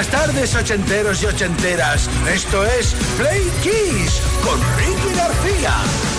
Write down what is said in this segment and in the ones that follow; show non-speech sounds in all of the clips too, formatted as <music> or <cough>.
Buenas tardes, ochenteros y ochenteras. Esto es Play Kiss con Ricky García.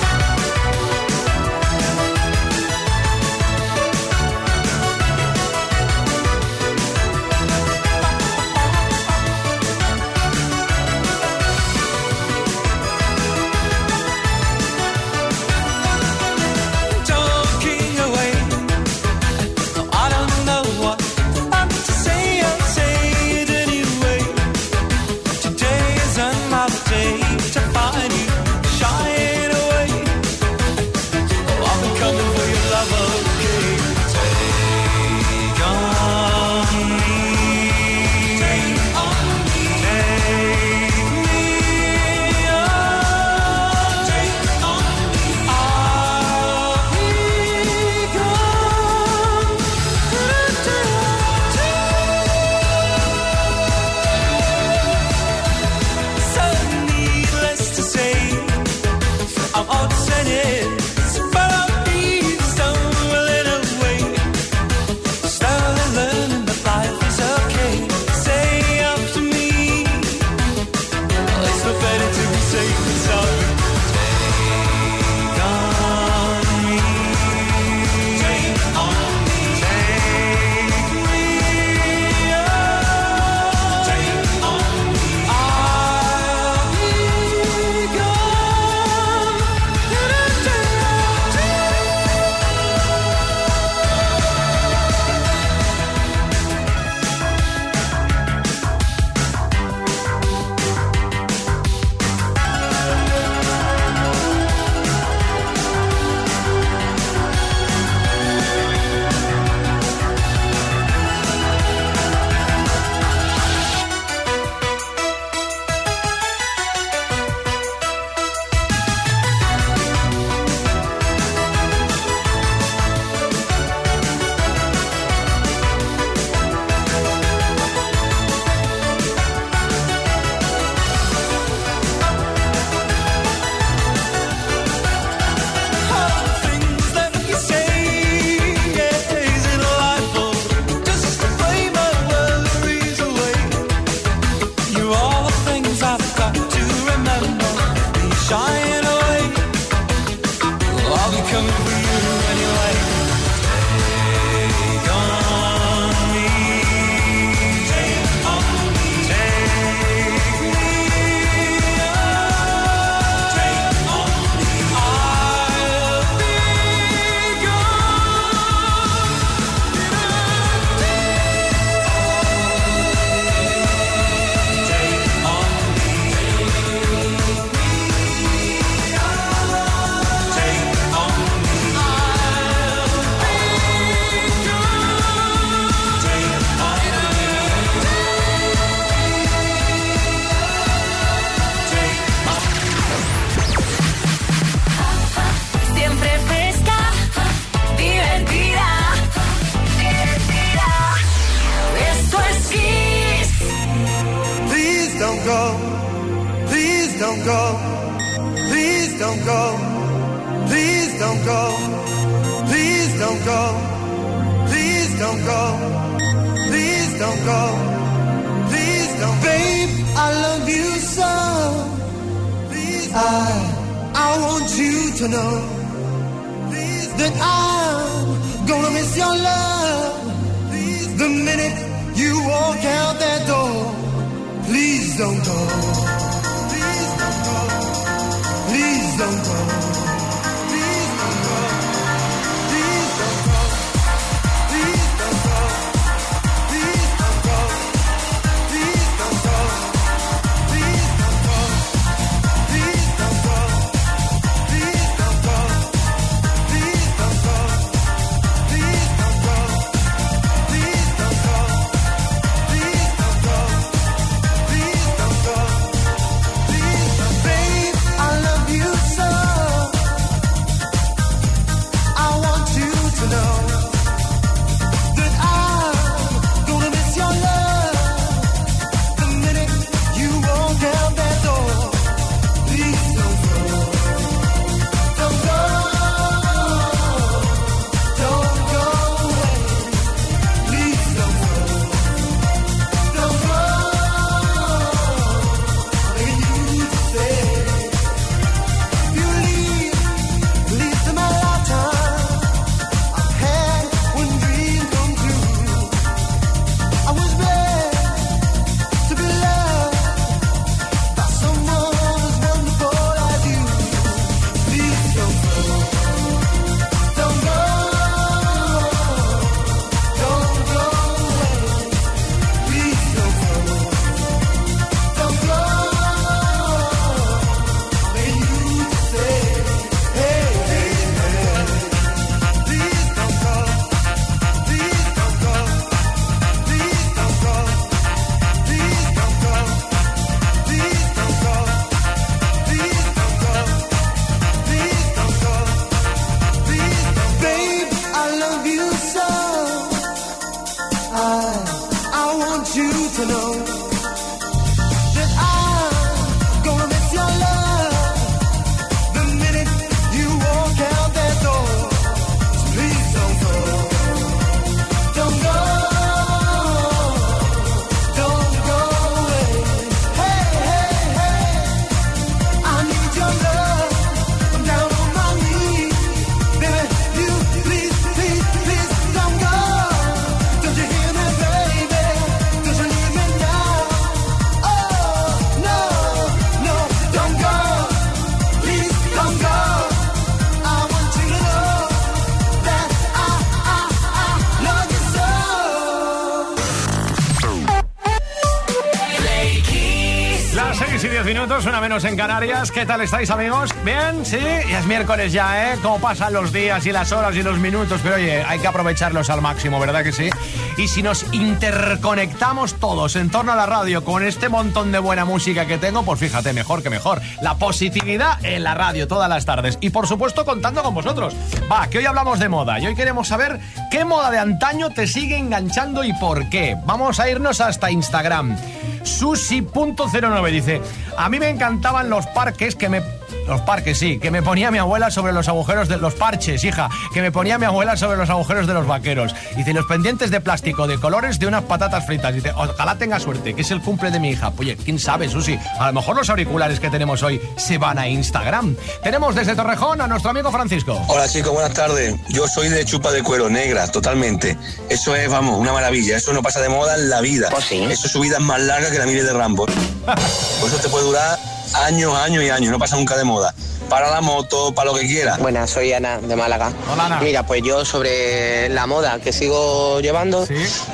En Canarias. ¿Qué tal estáis, amigos? ¿Bien? ¿Sí? Es miércoles ya, ¿eh? Cómo pasan los días y las horas y los minutos. Pero oye, hay que aprovecharlos al máximo, ¿verdad que sí? Y si nos interconectamos todos en torno a la radio con este montón de buena música que tengo, pues fíjate, mejor que mejor. La positividad en la radio todas las tardes. Y por supuesto, contando con vosotros. Va, que hoy hablamos de moda y hoy queremos saber qué moda de antaño te sigue enganchando y por qué. Vamos a irnos hasta Instagram. Susi.09 dice, a mí me encantaban los parques que me los parques, sí. Que me ponía mi abuela sobre los agujeros de los parches, hija. Que me ponía mi abuela sobre los agujeros de los vaqueros. Dice, los pendientes de plástico de colores de unas patatas fritas. Dice, ojalá tenga suerte, que es el cumple de mi hija. Oye, quién sabe, Susi. A lo mejor los auriculares que tenemos hoy se van a Instagram. Tenemos desde Torrejón a nuestro amigo Francisco. Hola, chicos, buenas tardes. Yo soy de chupa de cuero negra, totalmente. Eso es, vamos, una maravilla. Eso no pasa de moda en la vida. Pues sí. Eso su vida es más larga que la mire de Rambo. <laughs> Por eso te puede durar años, años y años, no pasa nunca de moda. Para la moto, para lo que quiera. Buenas, soy Ana de Málaga. Hola, Ana. Mira, pues yo sobre la moda que sigo llevando, ¿Sí?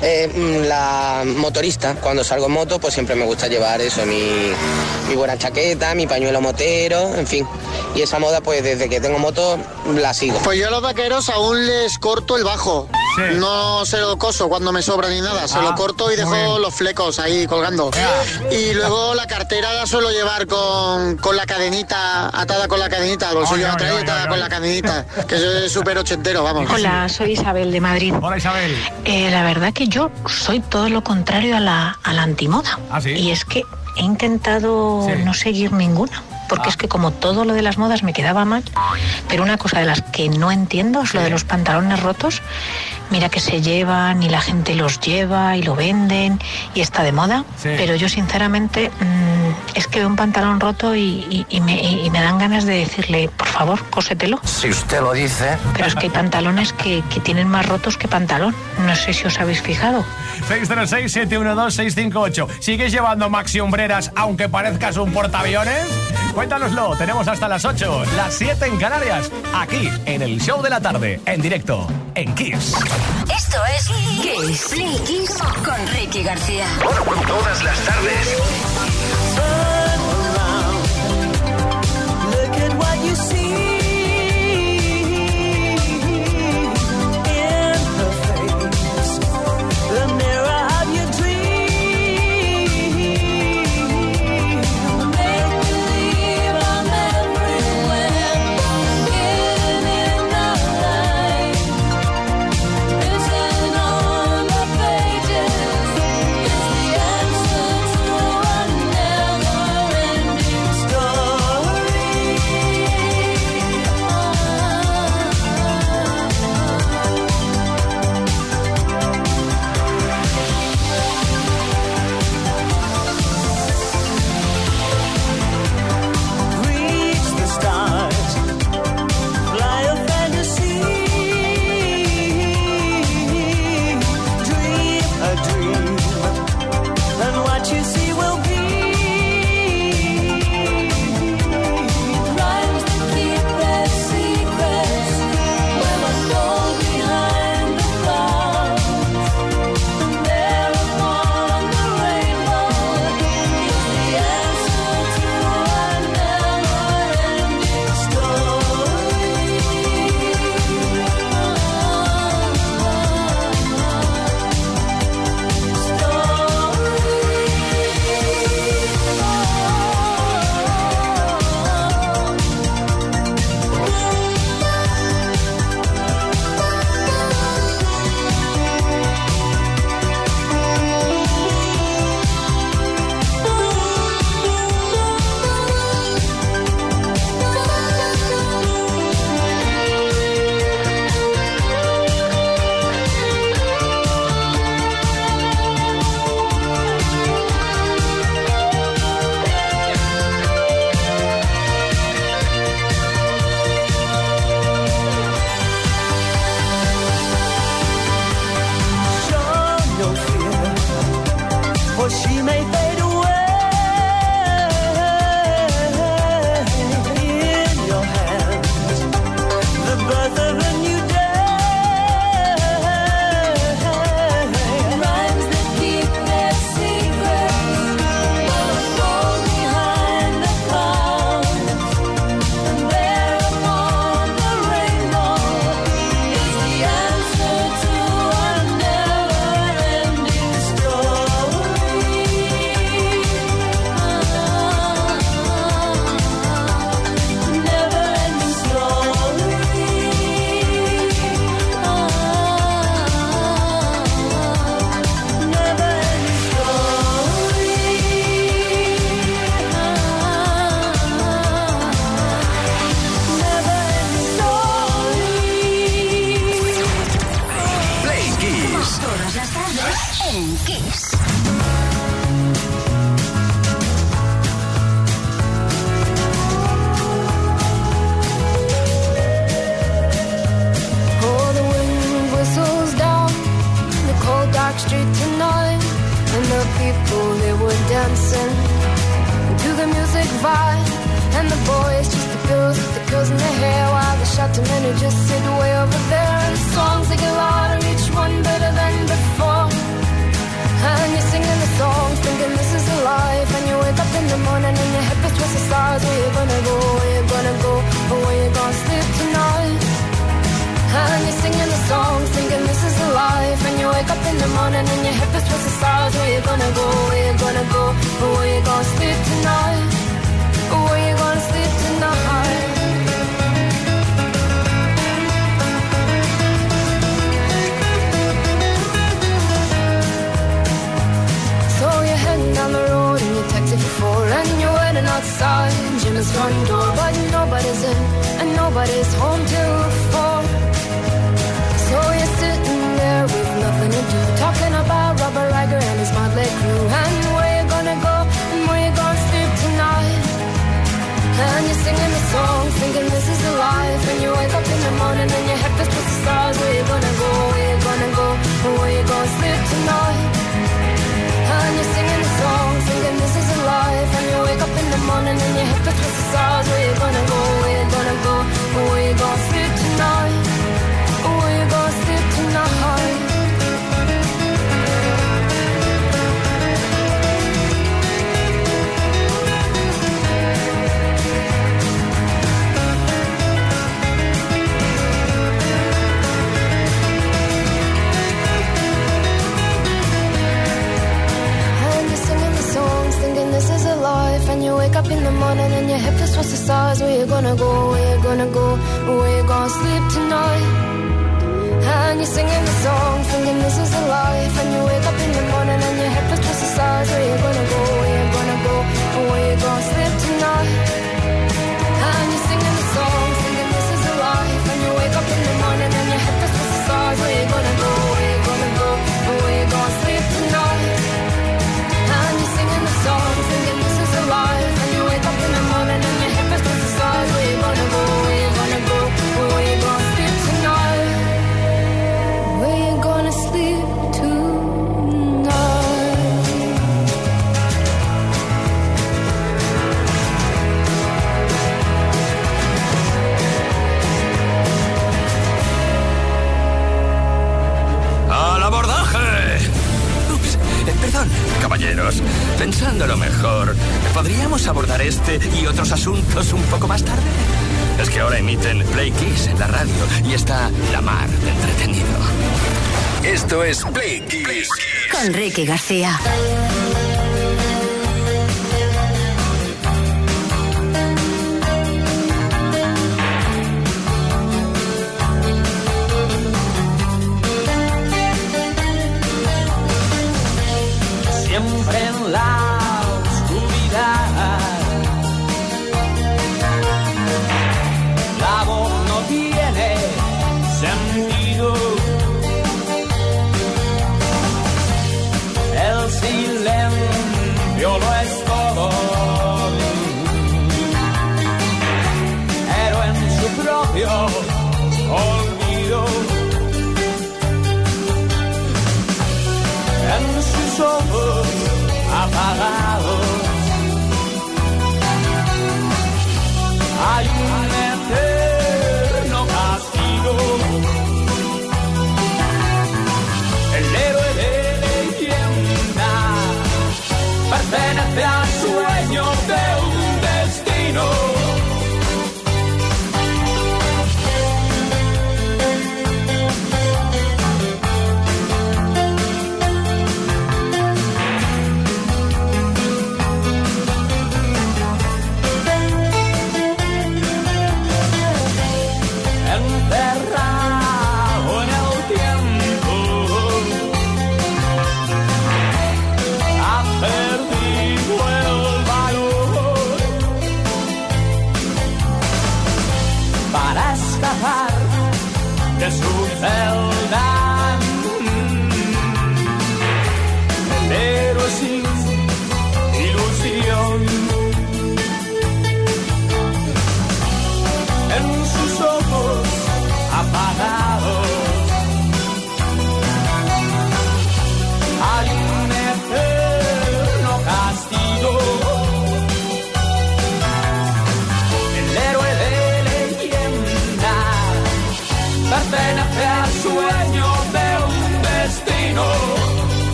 eh, mm, la motorista, cuando salgo en moto, pues siempre me gusta llevar eso, mi, mi buena chaqueta, mi pañuelo motero, en fin. Y esa moda, pues desde que tengo moto, la sigo. Pues yo a los vaqueros aún les corto el bajo. Sí. No se lo coso cuando me sobra ni nada. Se Ah, lo corto y dejo bien. los flecos ahí colgando. Y luego la cartera la suelo llevar con, con la cadenita, atada con la cadenita, al bolsillo atrás y ay, atada con la cadenita. Que es súper ochentero, vamos. Hola, soy Isabel de Madrid. Hola, Isabel. Eh, la verdad que yo soy todo lo contrario a la, a la antimoda. ¿Ah, sí? Y es que he intentado Sí. no seguir ninguna. Porque Ah. es que como todo lo de las modas me quedaba mal, pero una cosa de las que no entiendo es lo de los pantalones rotos. Mira que se llevan y la gente los lleva y lo venden y está de moda. Sí. Pero yo sinceramente mm, es que veo un pantalón roto y, y- y me, y me dan ganas de decirle, por favor, cósetelo. Si usted lo dice. Pero es que hay pantalones que, que tienen más rotos que pantalón. No sé si os habéis fijado. 636-712-658. ¿Sigues llevando maxi umbreras aunque parezcas un portaaviones? Cuéntanoslo. Tenemos hasta las 8, las 7 en Canarias, aquí en el show de la tarde, en directo, en Kiss. Esto es Kiss. Play Kiss con Ricky García. Todas las tardes. The people they were dancing to the music vibe, and the boys just the girls with the girls in their hair, while the shouting men who just sit way over there. And the songs they get louder, each one better than before. And you're singing the songs, thinking this is life. And you wake up in the morning and your head towards the stars. Where you gonna go? Where you gonna go? Or where you gonna sleep tonight? And you're singing the songs, thinking this is a life. And you wake up in the morning and your feels towards the stars. Where you gonna go? Where you gonna go? Or where you gonna sleep tonight? Where you gonna sleep tonight? So you're heading down the road in your taxi for four And you're waiting outside Jim's front door But nobody's in and nobody's home till four with to do Talking about Robert Riger and his motley crew And where you gonna go and where you gonna sleep tonight and you're singing the song, thinking this is the life. And you wake up in the morning and your head feels towards the stars. Where you gonna go? Where you gonna go? And where you gonna sleep tonight? And you're singing the song, thinking this is a life. And you wake up in the morning and your head feels towards the stars. Where you gonna go? Where you gonna go? And where you gonna sleep tonight? Where you gonna sleep tonight? Gonna go? Where you gonna go? Where you gonna sleep tonight? And you're singing the songs, thinking this is a life. And you wake up in the morning and your head feels towards the stars. Where you gonna go? Where you gonna go? Where you gonna sleep tonight? Caballeros. Pensándolo mejor, ¿podríamos abordar este y otros asuntos un poco más tarde? Es que ahora emiten Play Kiss en la radio y está la mar de entretenido. Esto es Play Kiss. Con Ricky García.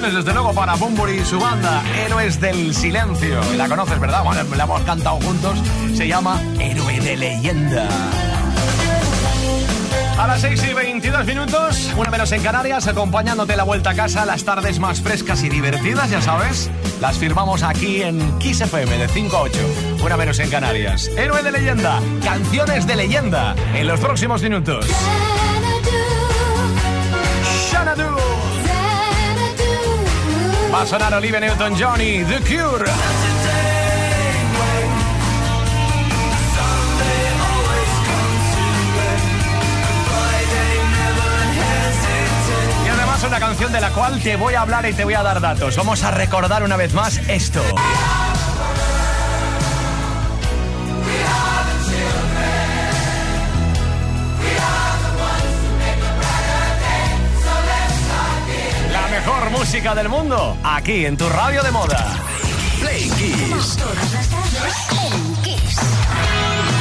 Desde luego, para Bumburi y su banda, Héroes del Silencio. La conoces, ¿verdad? Bueno, la hemos cantado juntos. Se llama Héroe de Leyenda. A las 6 y 22 minutos, una menos en Canarias, acompañándote la vuelta a casa, las tardes más frescas y divertidas, ya sabes. Las firmamos aquí en Kiss FM de 5 a 8, una menos en Canarias. Héroe de leyenda, canciones de leyenda, en los próximos minutos. A sonar Olivia Newton-John y The Cure. Y además una canción de la cual te voy a hablar y te voy a dar datos. Vamos a recordar una vez más esto. Música del mundo, aquí en tu radio de moda. Play Kiss. Todas las tardes en Kiss.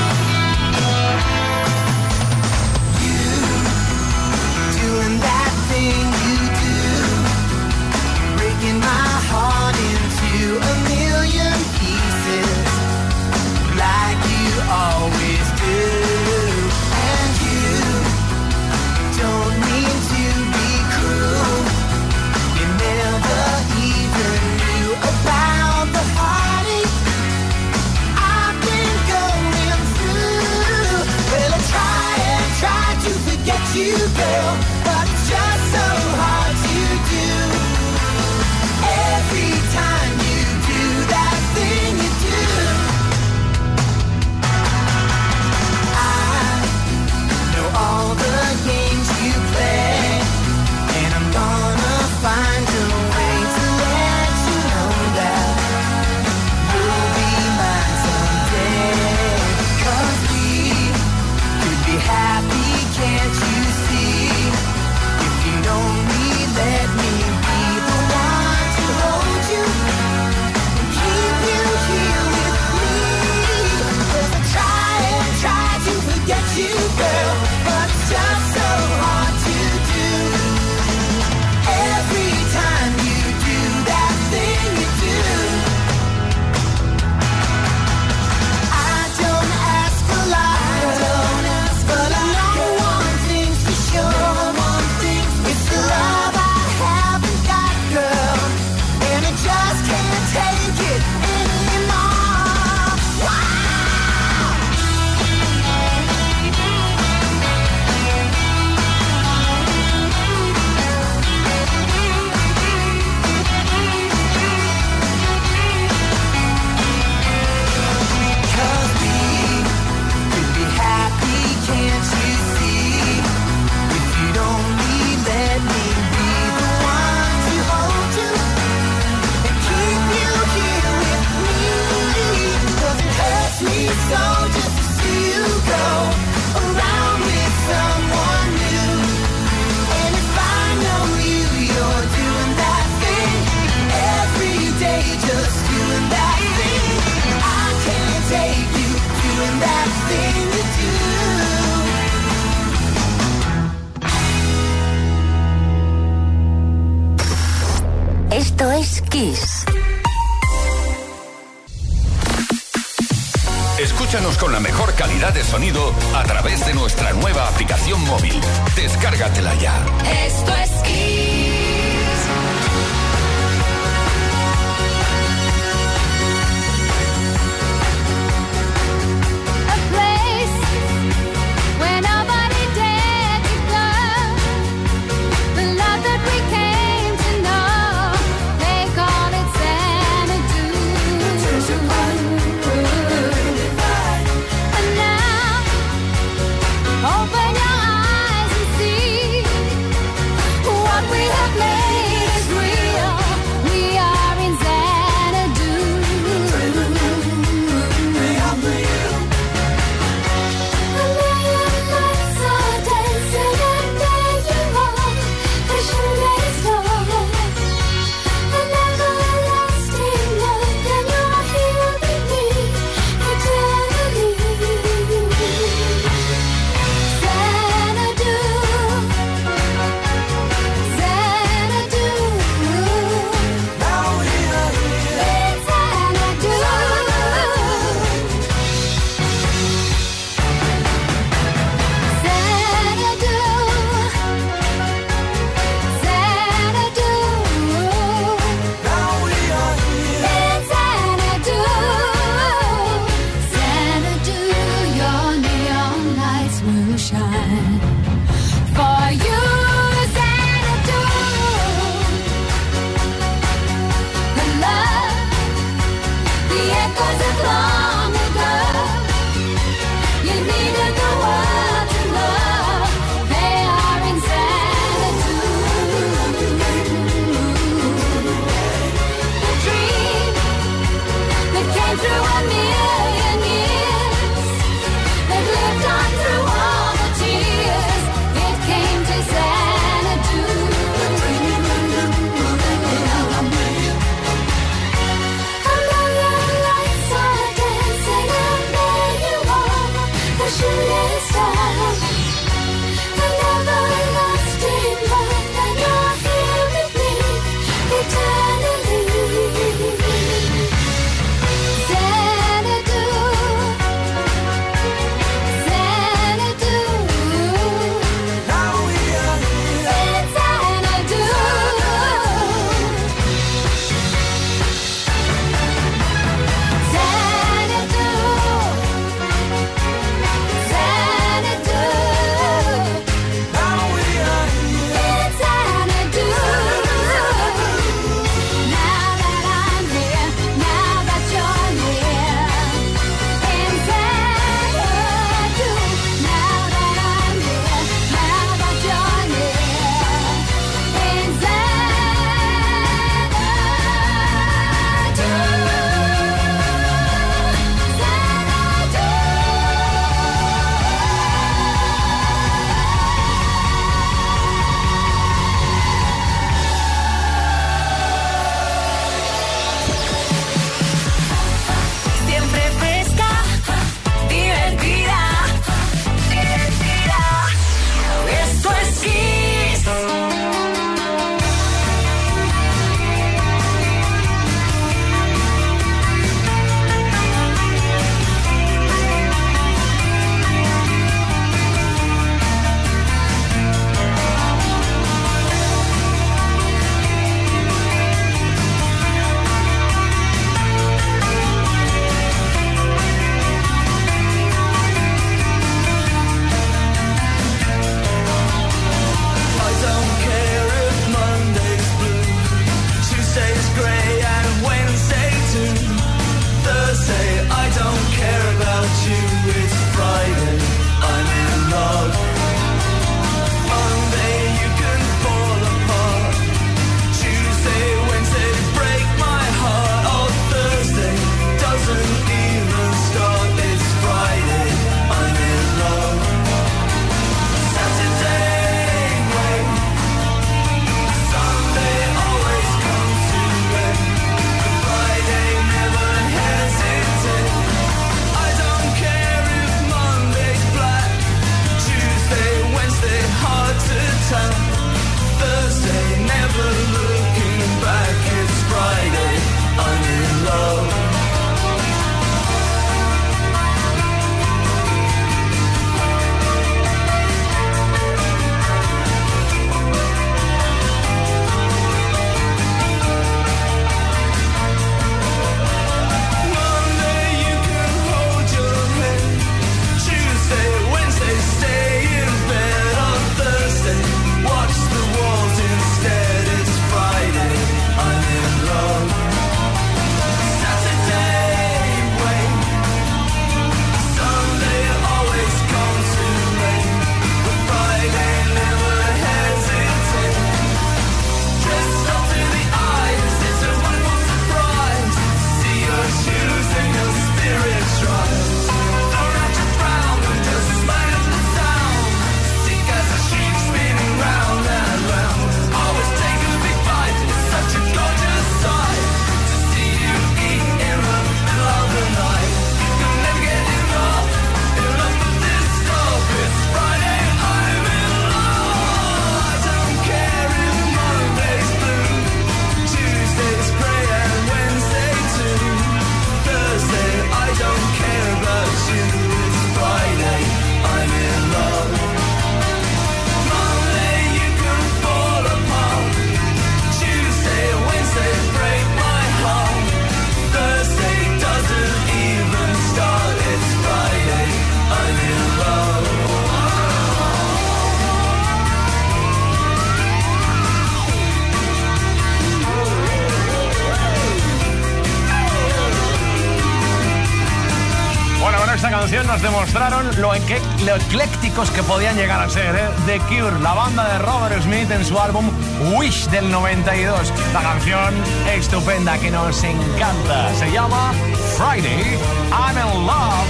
Eclécticos que podían llegar a ser. ¿eh? The Cure, la banda de Robert Smith en su álbum Wish del 92. La canción estupenda que nos encanta. Se llama Friday, I'm in Love.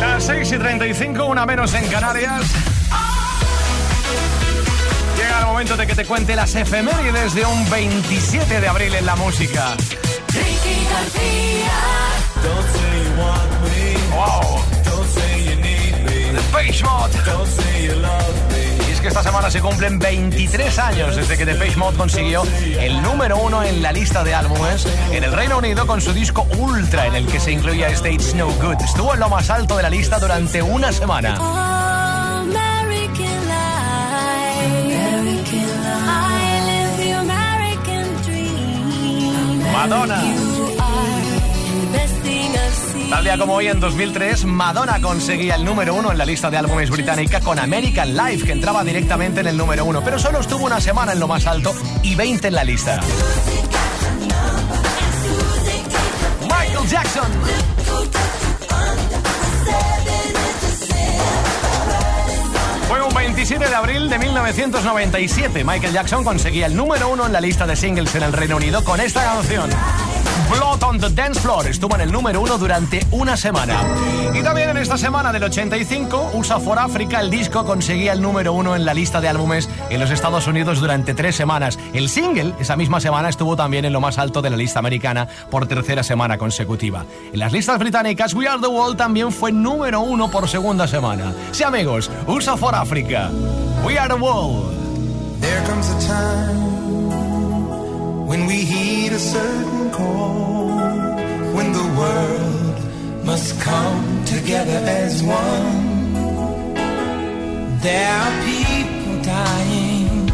Las 6 y 35, una menos en Canarias. Llega el momento de que te cuente las efemérides de un 27 de abril en la música. Ricky García. Don't say you want me. ¡Wow! Semana se cumplen 23 años desde que Depeche Mode consiguió el número uno en la lista de álbumes en el Reino Unido con su disco Ultra, en el que se incluía este It's No Good. Estuvo en lo más alto de la lista durante una semana. Madonna. Tal día como hoy, en 2003, Madonna conseguía el número uno en la lista de álbumes británica con American Life, que entraba directamente en el número uno, pero solo estuvo una semana en lo más alto y 20 en la lista. Michael Jackson. Fue un 27 de abril de 1997. Michael Jackson conseguía el número uno en la lista de singles en el Reino Unido con esta canción. Blood on the Dance Floor estuvo en el número uno durante una semana. Y también en esta semana del 85, USA for Africa, el disco conseguía el número uno en la lista de álbumes en los Estados Unidos durante tres semanas. El single, esa misma semana, estuvo también en lo más alto de la lista americana por tercera semana consecutiva. En las listas británicas, We Are the World también fue número uno por segunda semana. Sí, amigos, USA for Africa. We Are the World. There comes a time when we heed a certain call, when the world must come together as one. There are people dying.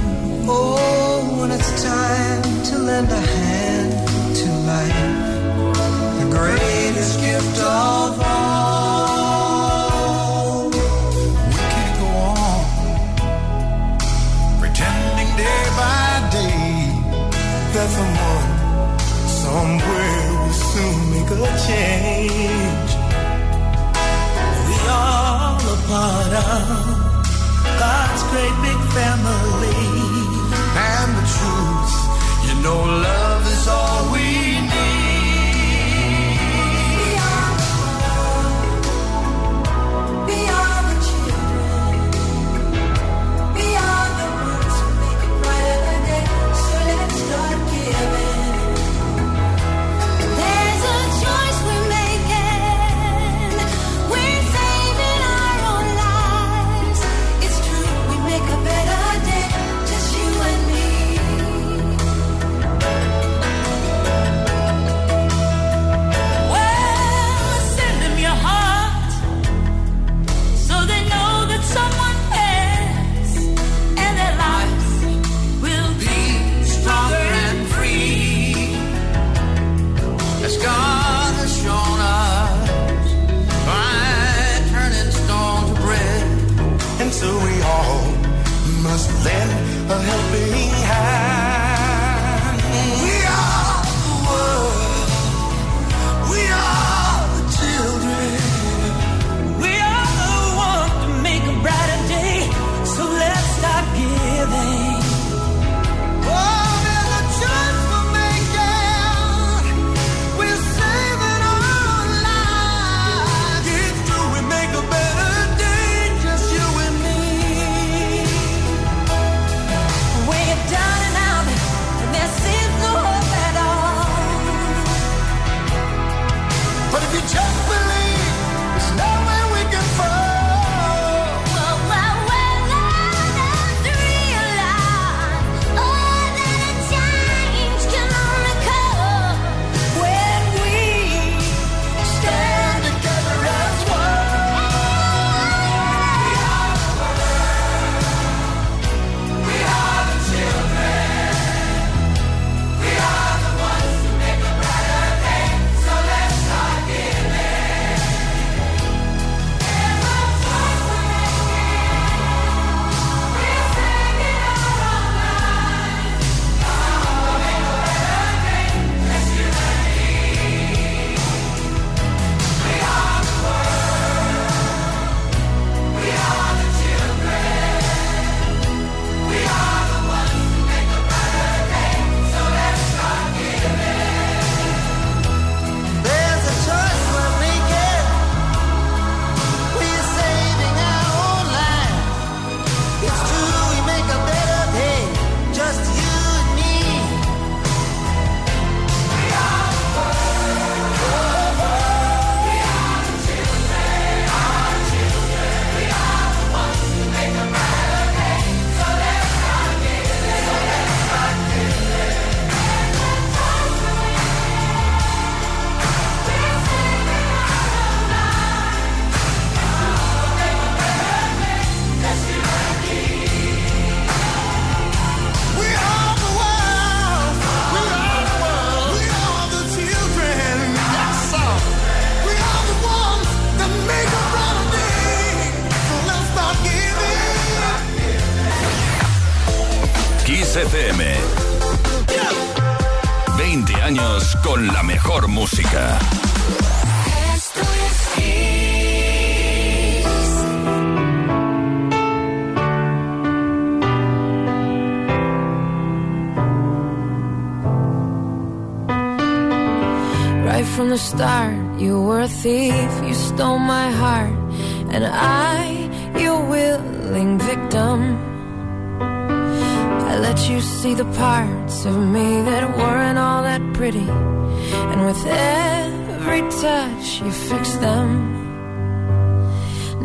Oh, when it's time to lend a hand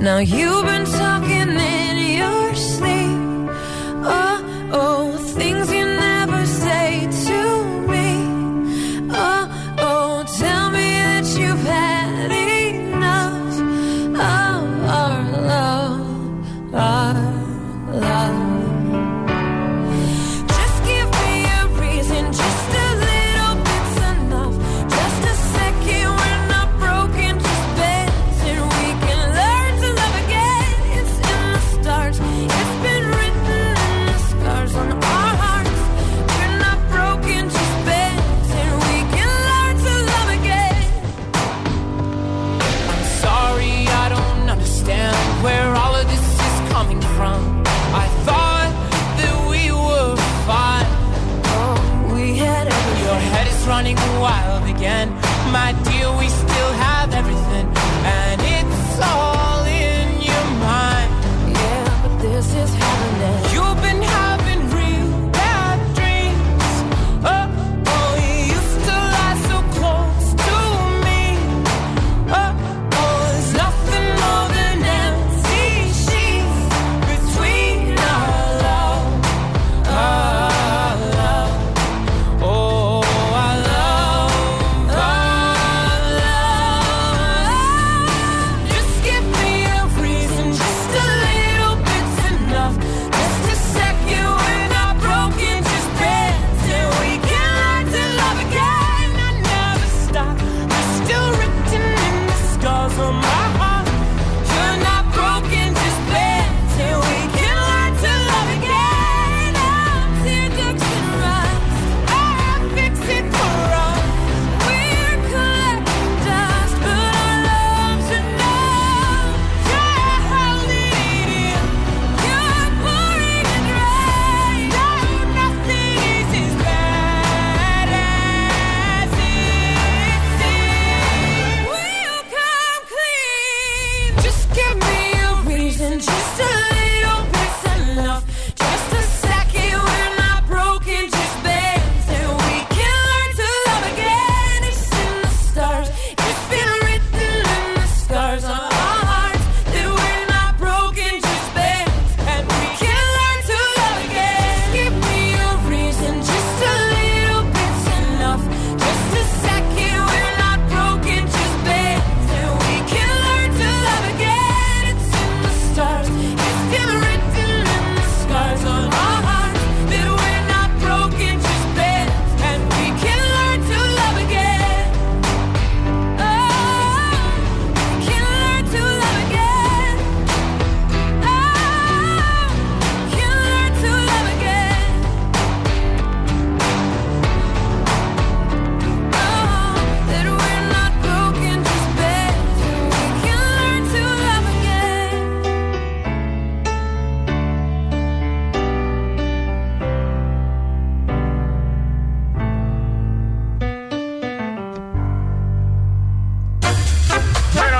Now you've been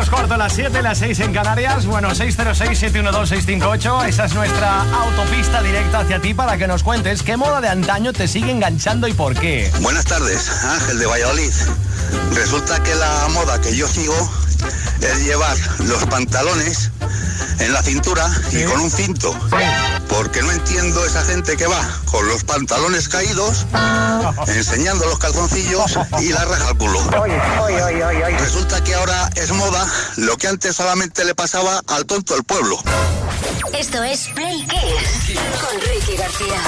menos cuarto, las 7, las 6 en Canarias. Bueno, 606-712-658. Esa es nuestra autopista directa hacia ti para que nos cuentes qué moda de antaño te sigue enganchando y por qué. Buenas tardes, Ángel de Valladolid. Resulta que la moda que yo sigo es llevar los pantalones en la cintura y con un cinto. Porque no entiendo esa gente que va con los pantalones caídos, enseñando los calzoncillos y la raja al culo. Resulta que ahora es moda lo que antes solamente le pasaba al tonto del pueblo. Esto es Play Kiss con Ricky García.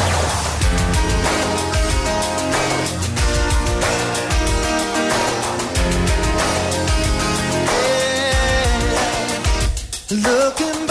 Eh,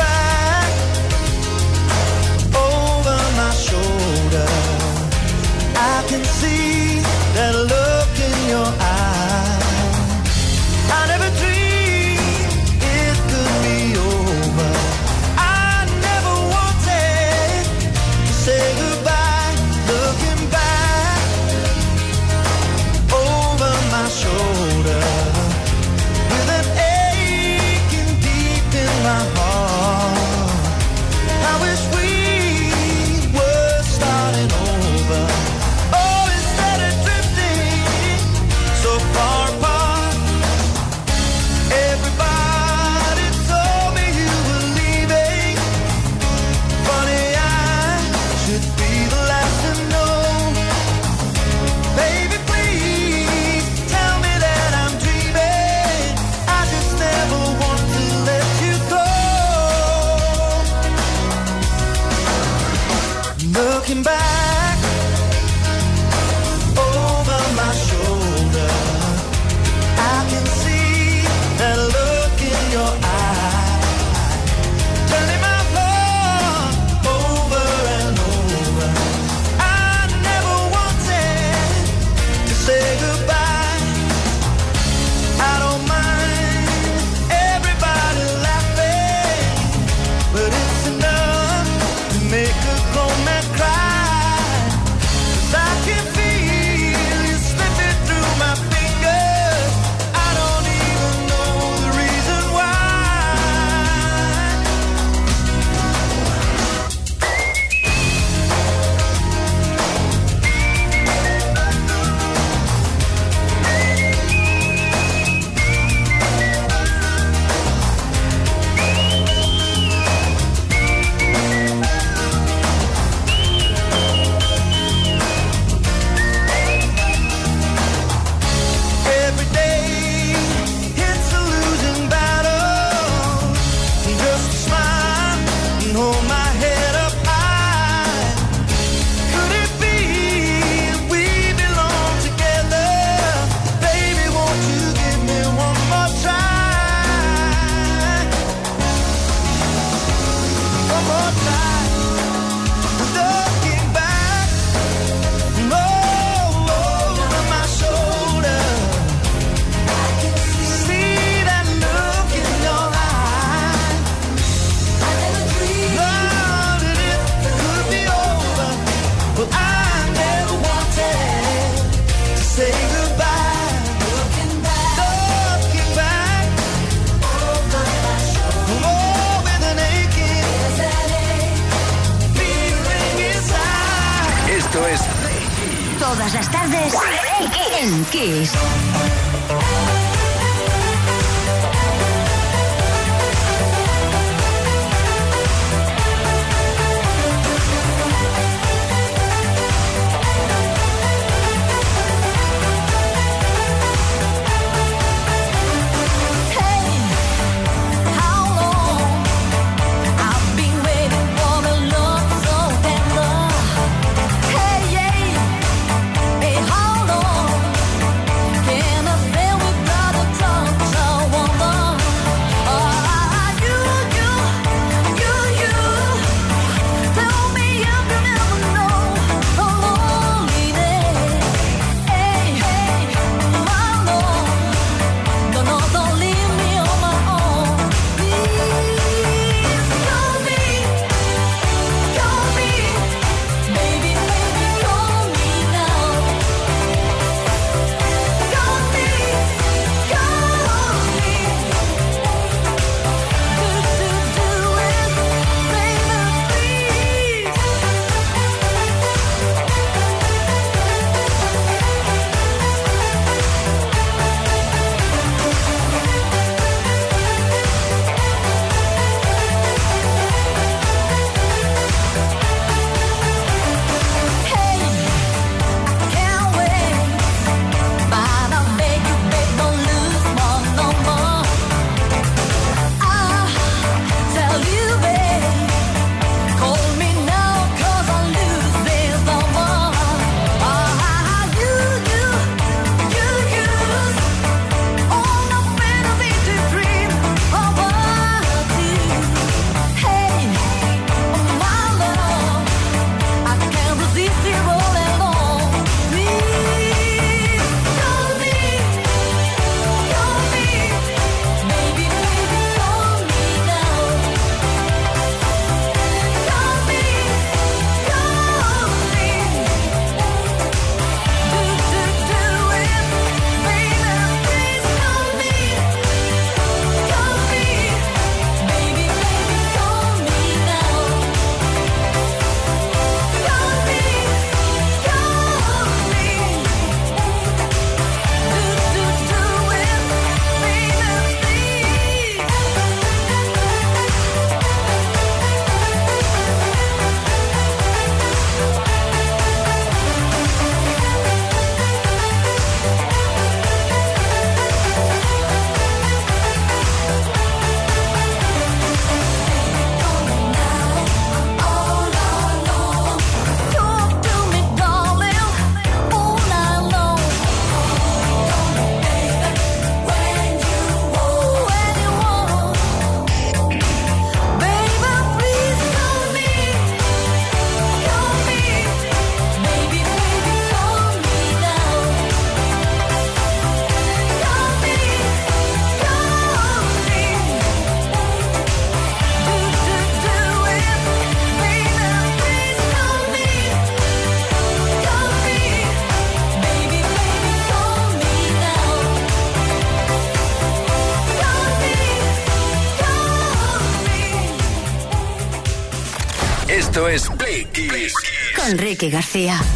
Ricky García.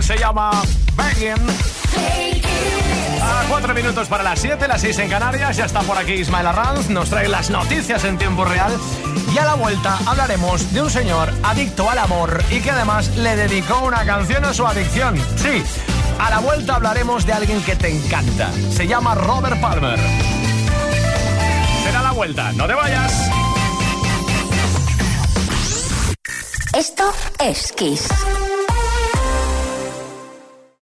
Se llama Bangin. A cuatro minutos para las 7, las 6 en Canarias, ya está por aquí Ismael Arranz, nos trae las noticias en tiempo real y a la vuelta hablaremos de un señor adicto al amor y que además le dedicó una canción a su adicción. Sí, a la vuelta hablaremos de alguien que te encanta. Se llama Robert Palmer. Será la vuelta, no te vayas. Esto es Kiss.